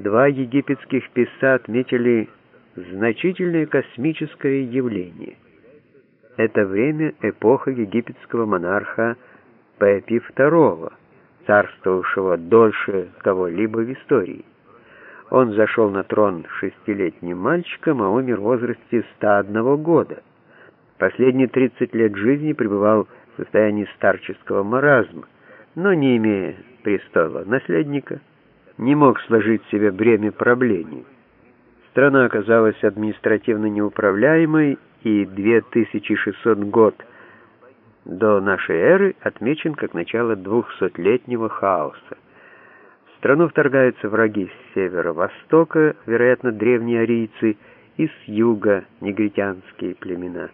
два египетских писца отметили значительное космическое явление. Это время эпоха египетского монарха Пепи II, царствовавшего дольше кого-либо в истории. Он зашел на трон шестилетним мальчиком, а умер в возрасте 101 года. Последние 30 лет жизни пребывал в состоянии старческого маразма, но не имея престола наследника, не мог сложить себе бремя правления. Страна оказалась административно неуправляемой, и 2600 год до нашей эры отмечен как начало двухсотлетнего хаоса. В страну вторгаются враги с северо-востока, вероятно, древние арийцы, и с юга негритянские племена.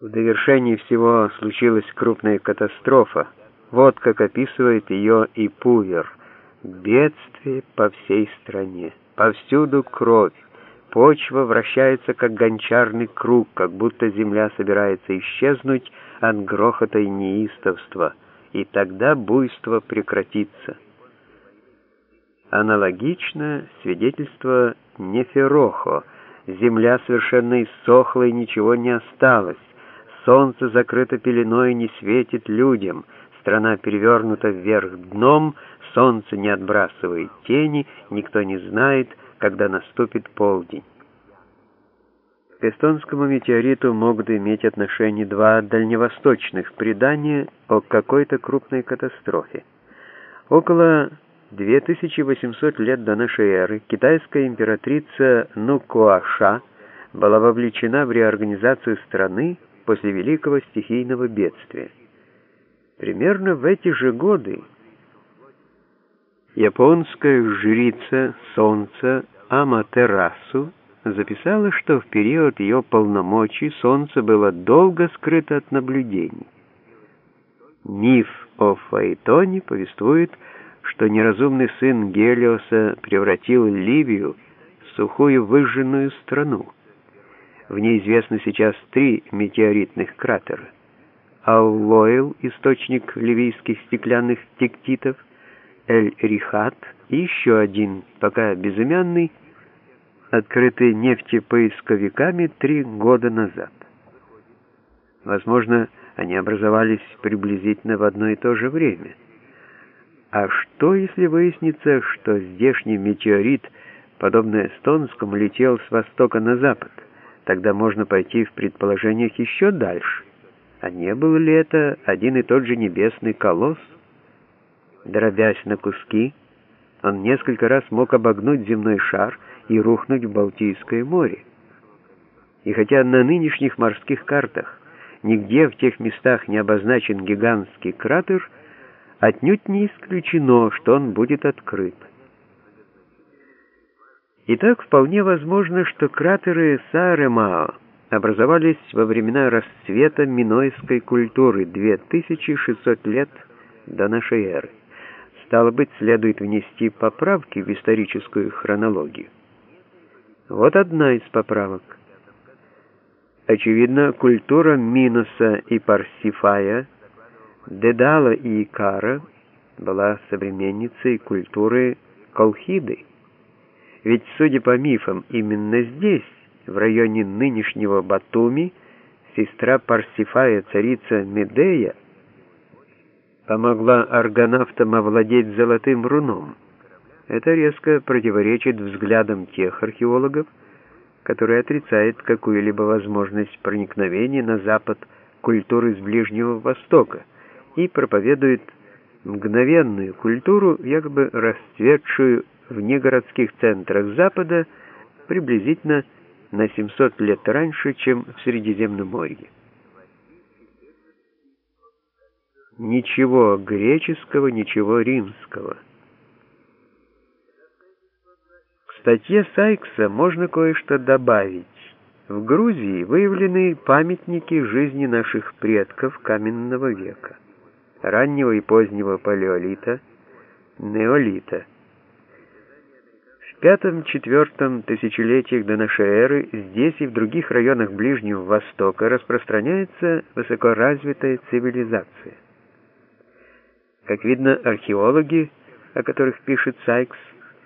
В довершении всего случилась крупная катастрофа. Вот как описывает ее и Пувер. Бедствие по всей стране. Повсюду кровь. Почва вращается, как гончарный круг, как будто земля собирается исчезнуть от грохота и неистовства, и тогда буйство прекратится. Аналогично свидетельство Неферохо. Земля совершенно иссохла, и ничего не осталось. Солнце закрыто пеленой и не светит людям. Страна перевернута вверх дном, солнце не отбрасывает тени, никто не знает, когда наступит полдень. К эстонскому метеориту могут иметь отношение два дальневосточных предания о какой-то крупной катастрофе. Около 2800 лет до нашей эры китайская императрица Нукуаша была вовлечена в реорганизацию страны после великого стихийного бедствия. Примерно в эти же годы Японская жрица Солнца Аматерасу записала, что в период ее полномочий Солнце было долго скрыто от наблюдений. Миф о Фаэтоне повествует, что неразумный сын Гелиоса превратил Ливию в сухую выжженную страну. В ней известно сейчас три метеоритных кратера. Аллойл, источник ливийских стеклянных тектитов, Эль-Рихат и еще один, пока безымянный, открытый нефтепоисковиками три года назад. Возможно, они образовались приблизительно в одно и то же время. А что, если выяснится, что здешний метеорит, подобно эстонскому, летел с востока на запад? Тогда можно пойти в предположениях еще дальше. А не был ли это один и тот же небесный колосс? Дробясь на куски, он несколько раз мог обогнуть земной шар и рухнуть в Балтийское море. И хотя на нынешних морских картах нигде в тех местах не обозначен гигантский кратер, отнюдь не исключено, что он будет открыт. Итак, вполне возможно, что кратеры Сааремао образовались во времена расцвета минойской культуры 2600 лет до нашей эры. Стало быть, следует внести поправки в историческую хронологию. Вот одна из поправок. Очевидно, культура Минуса и Парсифая, Дедала и Икара была современницей культуры Колхиды. Ведь, судя по мифам, именно здесь, в районе нынешнего Батуми, сестра Парсифая, царица Медея, помогла аргонавтам овладеть золотым руном. Это резко противоречит взглядам тех археологов, которые отрицают какую-либо возможность проникновения на запад культуры с Ближнего Востока и проповедуют мгновенную культуру, якобы расцветшую в негородских центрах Запада приблизительно на 700 лет раньше, чем в Средиземном море. Ничего греческого, ничего римского. К статье Сайкса можно кое-что добавить. В Грузии выявлены памятники жизни наших предков каменного века, раннего и позднего палеолита, неолита. Пятом-четвертом тысячелетиях до нашей эры здесь и в других районах Ближнего Востока распространяется высокоразвитая цивилизация. Как видно, археологи о которых пишет Сайкс,